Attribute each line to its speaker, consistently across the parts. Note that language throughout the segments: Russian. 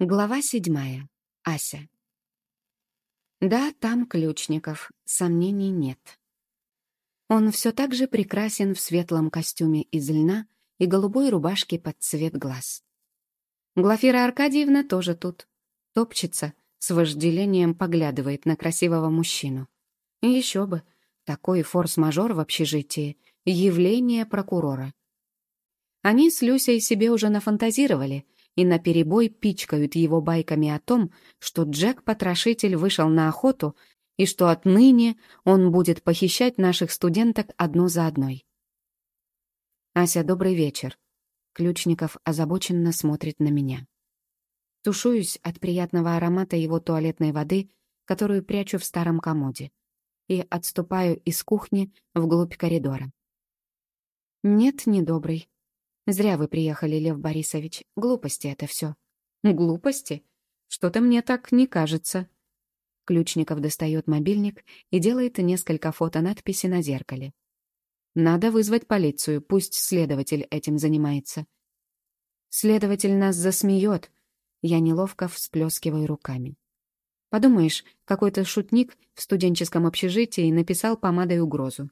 Speaker 1: Глава седьмая. Ася. Да, там Ключников, сомнений нет. Он все так же прекрасен в светлом костюме из льна и голубой рубашке под цвет глаз. Глафира Аркадьевна тоже тут. Топчется, с вожделением поглядывает на красивого мужчину. Еще бы, такой форс-мажор в общежитии, явление прокурора. Они с Люсей себе уже нафантазировали — и наперебой пичкают его байками о том, что Джек-потрошитель вышел на охоту и что отныне он будет похищать наших студенток одну за одной. «Ася, добрый вечер». Ключников озабоченно смотрит на меня. Тушуюсь от приятного аромата его туалетной воды, которую прячу в старом комоде, и отступаю из кухни вглубь коридора. «Нет, не добрый. Зря вы приехали, Лев Борисович. Глупости это все. Глупости? Что-то мне так не кажется. Ключников достает мобильник и делает несколько фото надписи на зеркале. Надо вызвать полицию, пусть следователь этим занимается. Следователь нас засмеет. Я неловко всплескиваю руками. Подумаешь, какой-то шутник в студенческом общежитии написал помадой угрозу.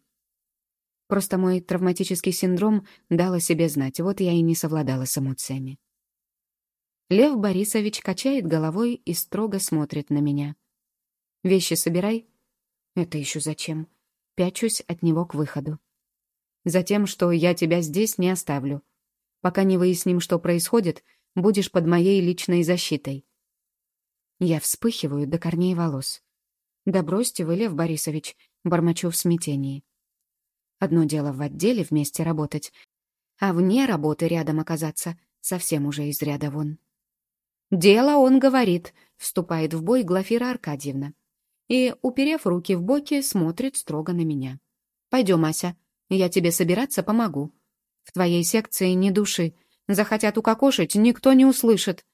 Speaker 1: Просто мой травматический синдром дал о себе знать, вот я и не совладала с эмоциями. Лев Борисович качает головой и строго смотрит на меня. «Вещи собирай». «Это еще зачем?» Пячусь от него к выходу. «Затем, что я тебя здесь не оставлю. Пока не выясним, что происходит, будешь под моей личной защитой». Я вспыхиваю до корней волос. «Да бросьте вы, Лев Борисович», — бормочу в смятении. Одно дело в отделе вместе работать, а вне работы рядом оказаться совсем уже из ряда вон. «Дело, он говорит», — вступает в бой Глафира Аркадьевна. И, уперев руки в боки, смотрит строго на меня. «Пойдем, Ася, я тебе собираться помогу. В твоей секции ни души. Захотят укокошить, никто не услышит».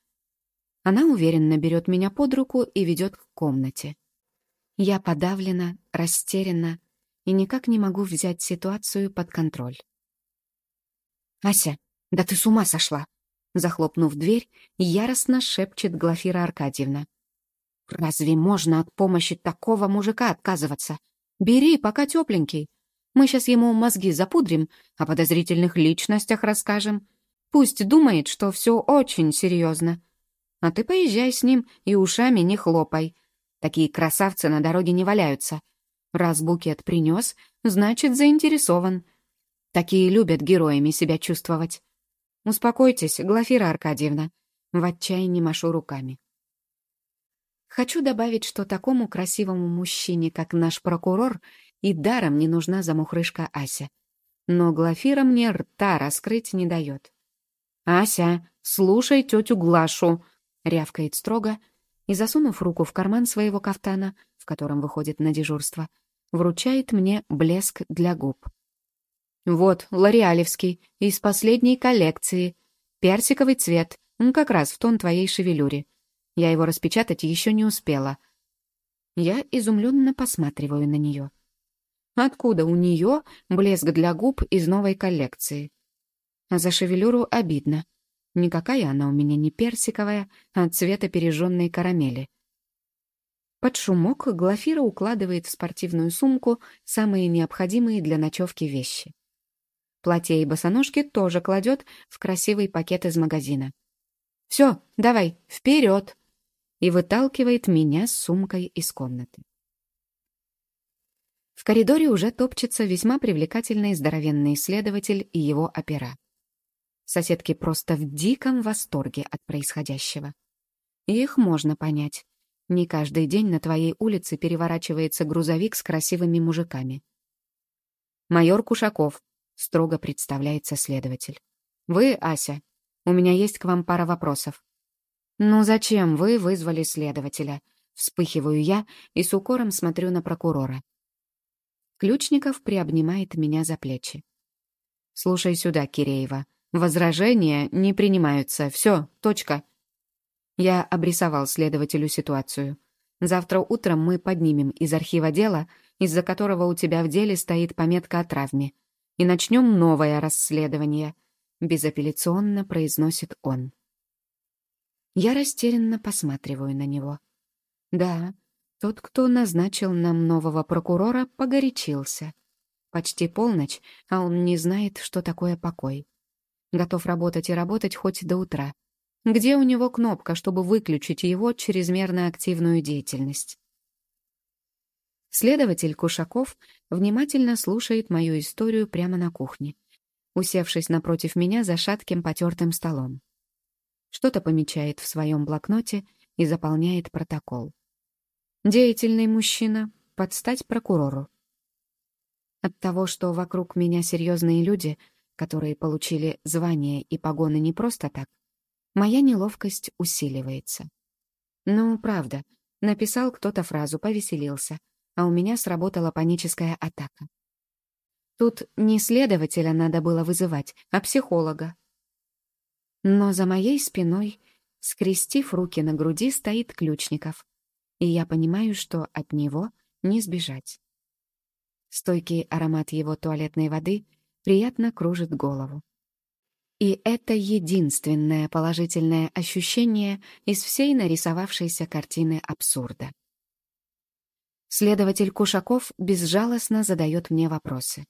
Speaker 1: Она уверенно берет меня под руку и ведет к комнате. Я подавлена, растеряна, и никак не могу взять ситуацию под контроль. «Ася, да ты с ума сошла!» Захлопнув дверь, яростно шепчет Глафира Аркадьевна. «Разве можно от помощи такого мужика отказываться? Бери, пока тепленький. Мы сейчас ему мозги запудрим, о подозрительных личностях расскажем. Пусть думает, что все очень серьезно. А ты поезжай с ним и ушами не хлопай. Такие красавцы на дороге не валяются. Раз букет принес, значит, заинтересован. Такие любят героями себя чувствовать. Успокойтесь, Глафира Аркадьевна. В отчаянии машу руками. Хочу добавить, что такому красивому мужчине, как наш прокурор, и даром не нужна замухрышка Ася. Но Глафира мне рта раскрыть не дает. «Ася, слушай тетю Глашу!» — рявкает строго, и, засунув руку в карман своего кафтана, в котором выходит на дежурство, вручает мне блеск для губ. «Вот, лореалевский, из последней коллекции. Персиковый цвет, как раз в тон твоей шевелюре. Я его распечатать еще не успела». Я изумленно посматриваю на нее. Откуда у нее блеск для губ из новой коллекции? За шевелюру обидно. Никакая она у меня не персиковая, а цвета пережженной карамели. Под шумок Глафира укладывает в спортивную сумку самые необходимые для ночевки вещи. Платье и босоножки тоже кладет в красивый пакет из магазина. «Все, давай, вперед!» и выталкивает меня с сумкой из комнаты. В коридоре уже топчется весьма привлекательный здоровенный исследователь и его опера. Соседки просто в диком восторге от происходящего. их можно понять. Не каждый день на твоей улице переворачивается грузовик с красивыми мужиками. «Майор Кушаков», — строго представляется следователь. «Вы, Ася, у меня есть к вам пара вопросов». «Ну зачем вы вызвали следователя?» Вспыхиваю я и с укором смотрю на прокурора. Ключников приобнимает меня за плечи. «Слушай сюда, Киреева. Возражения не принимаются. Все, точка. Я обрисовал следователю ситуацию. Завтра утром мы поднимем из архива дела, из-за которого у тебя в деле стоит пометка о травме, и начнем новое расследование», — безапелляционно произносит он. Я растерянно посматриваю на него. Да, тот, кто назначил нам нового прокурора, погорячился. Почти полночь, а он не знает, что такое покой. Готов работать и работать хоть до утра. Где у него кнопка, чтобы выключить его чрезмерно активную деятельность? Следователь Кушаков внимательно слушает мою историю прямо на кухне, усевшись напротив меня за шатким потертым столом. Что-то помечает в своем блокноте и заполняет протокол. Деятельный мужчина, под стать прокурору. От того, что вокруг меня серьезные люди, которые получили звание и погоны не просто так, моя неловкость усиливается. Ну, правда, написал кто-то фразу, повеселился, а у меня сработала паническая атака. Тут не следователя надо было вызывать, а психолога. Но за моей спиной, скрестив руки на груди, стоит Ключников, и я понимаю, что от него не сбежать. Стойкий аромат его туалетной воды приятно кружит голову. И это единственное положительное ощущение из всей нарисовавшейся картины абсурда. Следователь Кушаков безжалостно задает мне вопросы.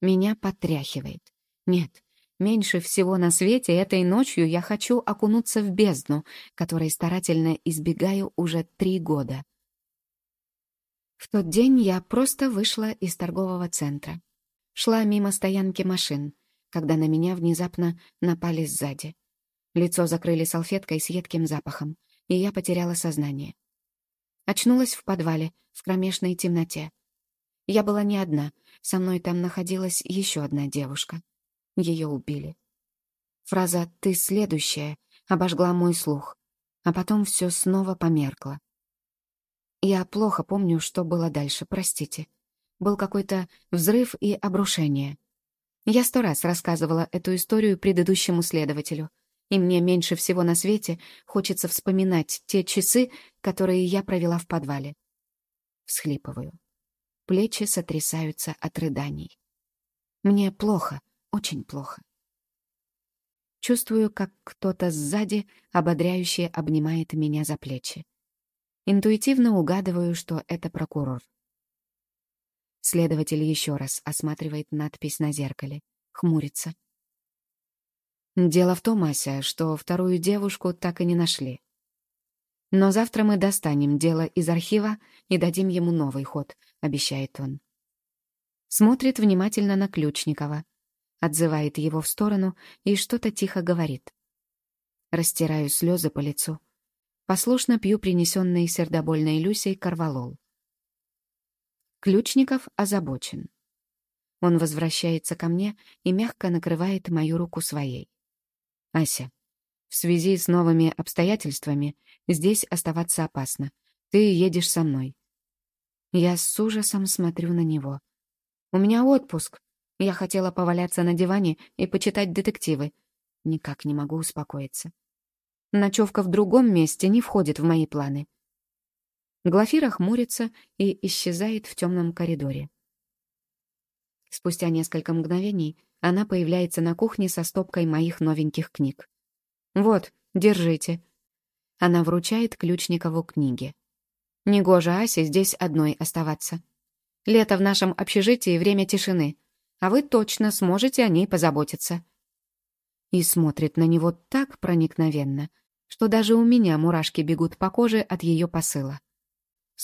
Speaker 1: Меня потряхивает. Нет, меньше всего на свете этой ночью я хочу окунуться в бездну, которой старательно избегаю уже три года. В тот день я просто вышла из торгового центра. Шла мимо стоянки машин, когда на меня внезапно напали сзади. Лицо закрыли салфеткой с едким запахом, и я потеряла сознание. Очнулась в подвале, в кромешной темноте. Я была не одна, со мной там находилась еще одна девушка. Ее убили. Фраза «ты следующая» обожгла мой слух, а потом все снова померкло. Я плохо помню, что было дальше, простите. Был какой-то взрыв и обрушение. Я сто раз рассказывала эту историю предыдущему следователю, и мне меньше всего на свете хочется вспоминать те часы, которые я провела в подвале. Всхлипываю. Плечи сотрясаются от рыданий. Мне плохо, очень плохо. Чувствую, как кто-то сзади ободряюще обнимает меня за плечи. Интуитивно угадываю, что это прокурор. Следователь еще раз осматривает надпись на зеркале, хмурится. Дело в том, Ася, что вторую девушку так и не нашли. Но завтра мы достанем дело из архива и дадим ему новый ход, обещает он. Смотрит внимательно на Ключникова, отзывает его в сторону и что-то тихо говорит. Растираю слезы по лицу. Послушно пью принесенный сердобольной Люсей корвалол. Ключников озабочен. Он возвращается ко мне и мягко накрывает мою руку своей. «Ася, в связи с новыми обстоятельствами здесь оставаться опасно. Ты едешь со мной». Я с ужасом смотрю на него. «У меня отпуск. Я хотела поваляться на диване и почитать детективы. Никак не могу успокоиться. Ночевка в другом месте не входит в мои планы. Глафира хмурится и исчезает в темном коридоре. Спустя несколько мгновений она появляется на кухне со стопкой моих новеньких книг. «Вот, держите». Она вручает Ключникову книги. «Негоже Асе здесь одной оставаться. Лето в нашем общежитии — время тишины, а вы точно сможете о ней позаботиться». И смотрит на него так проникновенно — что даже у меня мурашки бегут по коже от ее посыла.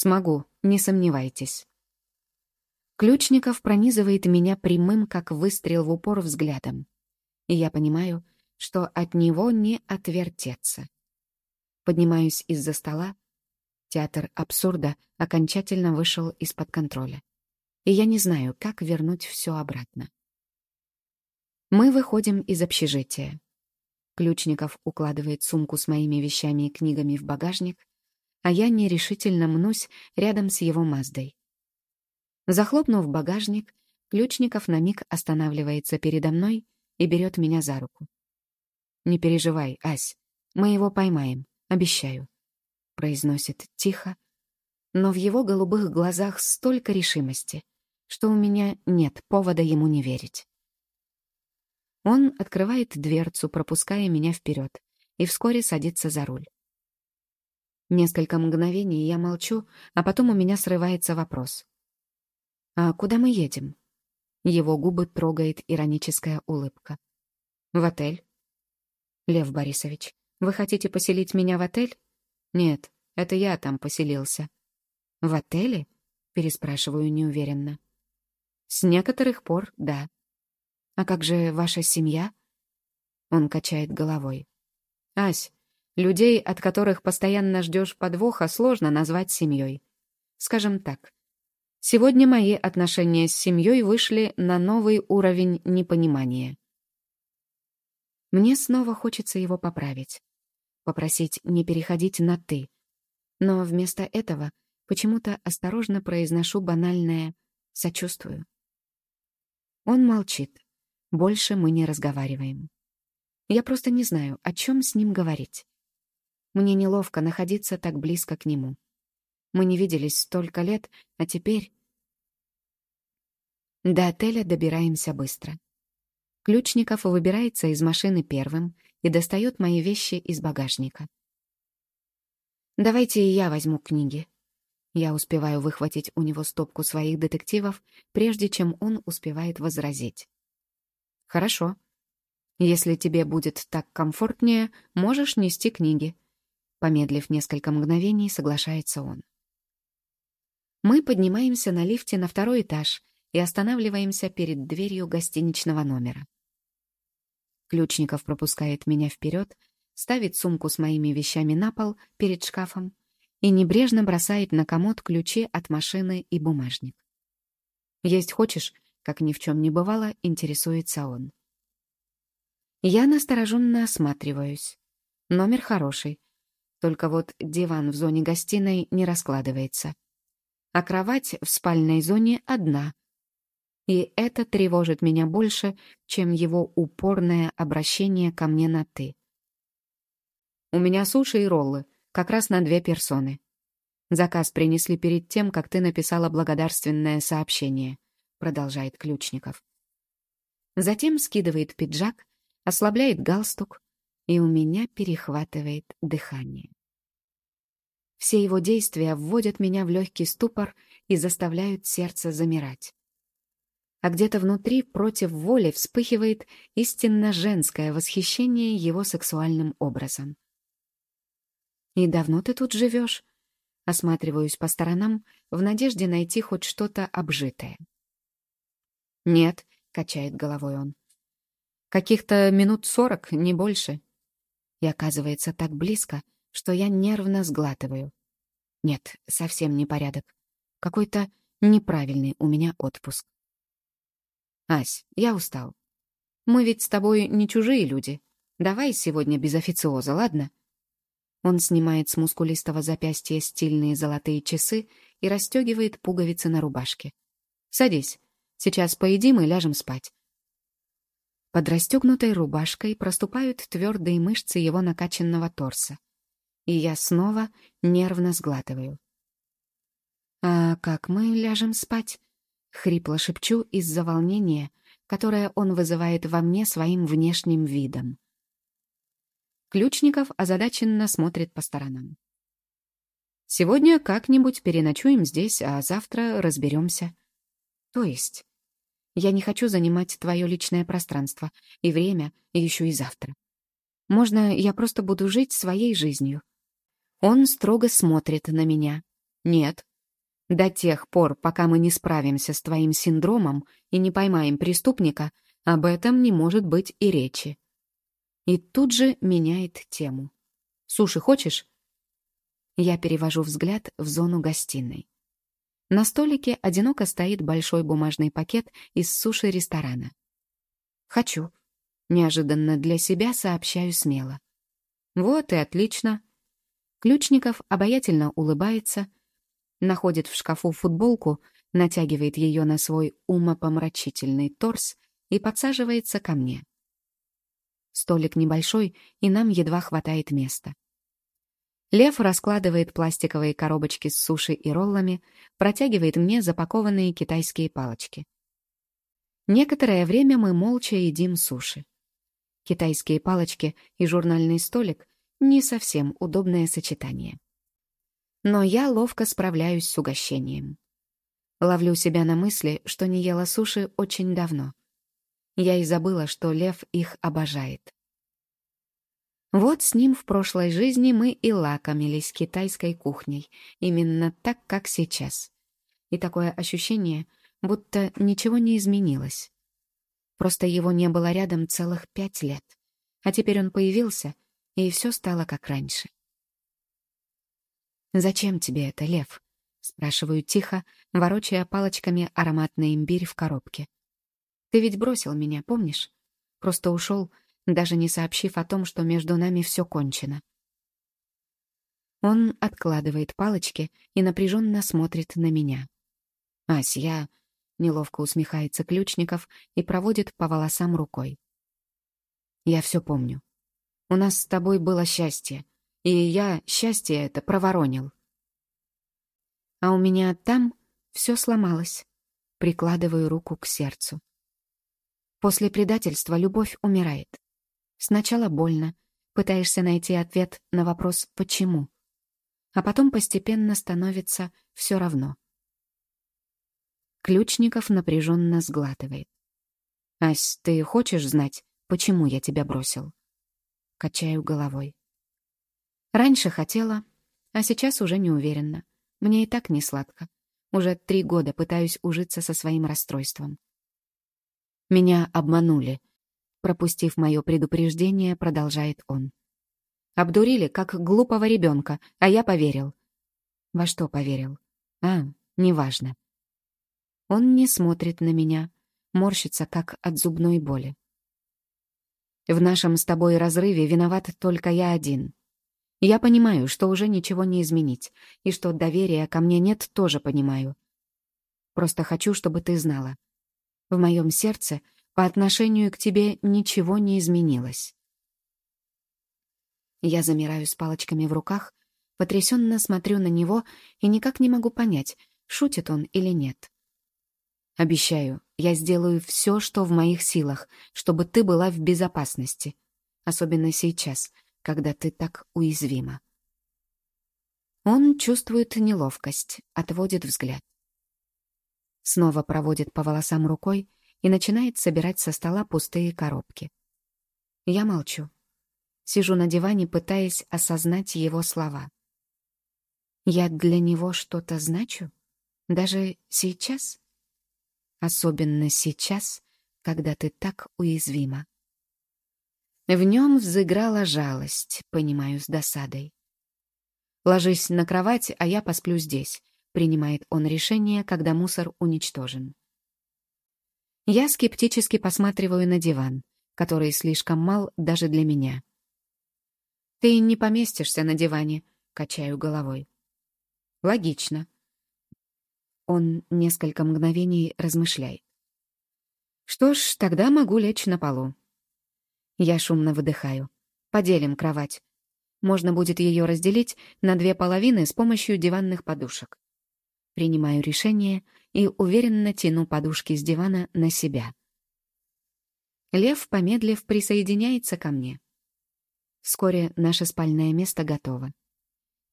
Speaker 1: Смогу, не сомневайтесь. Ключников пронизывает меня прямым, как выстрел в упор взглядом. И я понимаю, что от него не отвертеться. Поднимаюсь из-за стола. Театр абсурда окончательно вышел из-под контроля. И я не знаю, как вернуть все обратно. Мы выходим из общежития. Ключников укладывает сумку с моими вещами и книгами в багажник, а я нерешительно мнусь рядом с его Маздой. Захлопнув багажник, Ключников на миг останавливается передо мной и берет меня за руку. «Не переживай, Ась, мы его поймаем, обещаю», — произносит тихо, но в его голубых глазах столько решимости, что у меня нет повода ему не верить. Он открывает дверцу, пропуская меня вперед, и вскоре садится за руль. Несколько мгновений я молчу, а потом у меня срывается вопрос. «А куда мы едем?» Его губы трогает ироническая улыбка. «В отель». «Лев Борисович, вы хотите поселить меня в отель?» «Нет, это я там поселился». «В отеле?» — переспрашиваю неуверенно. «С некоторых пор, да». «А как же ваша семья?» Он качает головой. «Ась, людей, от которых постоянно ждешь подвоха, сложно назвать семьей. Скажем так, сегодня мои отношения с семьей вышли на новый уровень непонимания. Мне снова хочется его поправить, попросить не переходить на «ты», но вместо этого почему-то осторожно произношу банальное «сочувствую». Он молчит. Больше мы не разговариваем. Я просто не знаю, о чем с ним говорить. Мне неловко находиться так близко к нему. Мы не виделись столько лет, а теперь... До отеля добираемся быстро. Ключников выбирается из машины первым и достает мои вещи из багажника. «Давайте и я возьму книги». Я успеваю выхватить у него стопку своих детективов, прежде чем он успевает возразить. «Хорошо. Если тебе будет так комфортнее, можешь нести книги». Помедлив несколько мгновений, соглашается он. Мы поднимаемся на лифте на второй этаж и останавливаемся перед дверью гостиничного номера. Ключников пропускает меня вперед, ставит сумку с моими вещами на пол перед шкафом и небрежно бросает на комод ключи от машины и бумажник. «Есть хочешь?» — как ни в чем не бывало, интересуется он. Я настороженно осматриваюсь. Номер хороший. Только вот диван в зоне гостиной не раскладывается. А кровать в спальной зоне одна. И это тревожит меня больше, чем его упорное обращение ко мне на «ты». У меня суши и роллы, как раз на две персоны. Заказ принесли перед тем, как ты написала благодарственное сообщение, продолжает Ключников. Затем скидывает пиджак ослабляет галстук, и у меня перехватывает дыхание. Все его действия вводят меня в легкий ступор и заставляют сердце замирать. А где-то внутри против воли вспыхивает истинно женское восхищение его сексуальным образом. «И давно ты тут живешь?» Осматриваюсь по сторонам в надежде найти хоть что-то обжитое. «Нет», — качает головой он, Каких-то минут сорок, не больше. И оказывается так близко, что я нервно сглатываю. Нет, совсем не порядок. Какой-то неправильный у меня отпуск. Ась, я устал. Мы ведь с тобой не чужие люди. Давай сегодня без официоза, ладно? Он снимает с мускулистого запястья стильные золотые часы и расстегивает пуговицы на рубашке. Садись. Сейчас поедим и ляжем спать. Под расстегнутой рубашкой проступают твердые мышцы его накачанного торса. И я снова нервно сглатываю. «А как мы ляжем спать?» — хрипло шепчу из-за волнения, которое он вызывает во мне своим внешним видом. Ключников озадаченно смотрит по сторонам. «Сегодня как-нибудь переночуем здесь, а завтра разберемся». «То есть?» Я не хочу занимать твое личное пространство, и время, и еще и завтра. Можно я просто буду жить своей жизнью?» Он строго смотрит на меня. «Нет. До тех пор, пока мы не справимся с твоим синдромом и не поймаем преступника, об этом не может быть и речи». И тут же меняет тему. «Суши хочешь?» Я перевожу взгляд в зону гостиной. На столике одиноко стоит большой бумажный пакет из суши-ресторана. «Хочу». Неожиданно для себя сообщаю смело. «Вот и отлично». Ключников обаятельно улыбается, находит в шкафу футболку, натягивает ее на свой умопомрачительный торс и подсаживается ко мне. Столик небольшой, и нам едва хватает места. Лев раскладывает пластиковые коробочки с суши и роллами, протягивает мне запакованные китайские палочки. Некоторое время мы молча едим суши. Китайские палочки и журнальный столик — не совсем удобное сочетание. но я ловко справляюсь с угощением. Ловлю себя на мысли, что не ела суши очень давно. Я и забыла, что лев их обожает. Вот с ним в прошлой жизни мы и лакомились китайской кухней, именно так, как сейчас. И такое ощущение, будто ничего не изменилось. Просто его не было рядом целых пять лет. А теперь он появился, и все стало как раньше. «Зачем тебе это, Лев?» — спрашиваю тихо, ворочая палочками ароматный имбирь в коробке. «Ты ведь бросил меня, помнишь? Просто ушел, даже не сообщив о том, что между нами все кончено». Он откладывает палочки и напряженно смотрит на меня. «Ась, я...» — неловко усмехается Ключников и проводит по волосам рукой. «Я все помню. У нас с тобой было счастье, и я счастье это проворонил. А у меня там все сломалось. Прикладываю руку к сердцу. После предательства любовь умирает. Сначала больно, пытаешься найти ответ на вопрос «почему?», а потом постепенно становится все равно. Ключников напряженно сглатывает. «Ась, ты хочешь знать, почему я тебя бросил?» Качаю головой. Раньше хотела, а сейчас уже не уверена. Мне и так не сладко. Уже три года пытаюсь ужиться со своим расстройством. Меня обманули. Пропустив мое предупреждение, продолжает он. Обдурили, как глупого ребенка, а я поверил. Во что поверил? А, неважно. Он не смотрит на меня, морщится, как от зубной боли. В нашем с тобой разрыве виноват только я один. Я понимаю, что уже ничего не изменить, и что доверия ко мне нет, тоже понимаю. Просто хочу, чтобы ты знала. В моем сердце по отношению к тебе ничего не изменилось. Я замираю с палочками в руках, потрясенно смотрю на него и никак не могу понять, шутит он или нет. Обещаю, я сделаю все, что в моих силах, чтобы ты была в безопасности. Особенно сейчас — когда ты так уязвима. Он чувствует неловкость, отводит взгляд. Снова проводит по волосам рукой и начинает собирать со стола пустые коробки. Я молчу. Сижу на диване, пытаясь осознать его слова. Я для него что-то значу? Даже сейчас? Особенно сейчас, когда ты так уязвима. В нем взыграла жалость, понимаю, с досадой. «Ложись на кровать, а я посплю здесь», — принимает он решение, когда мусор уничтожен. Я скептически посматриваю на диван, который слишком мал даже для меня. «Ты не поместишься на диване», — качаю головой. «Логично». Он несколько мгновений размышляет. «Что ж, тогда могу лечь на полу. Я шумно выдыхаю. Поделим кровать. Можно будет ее разделить на две половины с помощью диванных подушек. Принимаю решение и уверенно тяну подушки с дивана на себя. Лев, помедлив, присоединяется ко мне. Вскоре наше спальное место готово.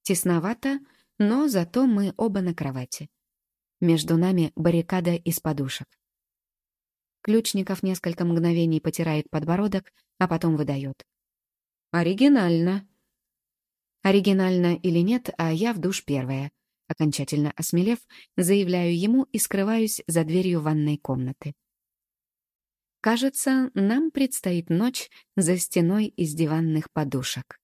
Speaker 1: Тесновато, но зато мы оба на кровати. Между нами баррикада из подушек. Ключников несколько мгновений потирает подбородок, а потом выдает. «Оригинально». Оригинально или нет, а я в душ первая. Окончательно осмелев, заявляю ему и скрываюсь за дверью ванной комнаты. Кажется, нам предстоит ночь за стеной из диванных подушек.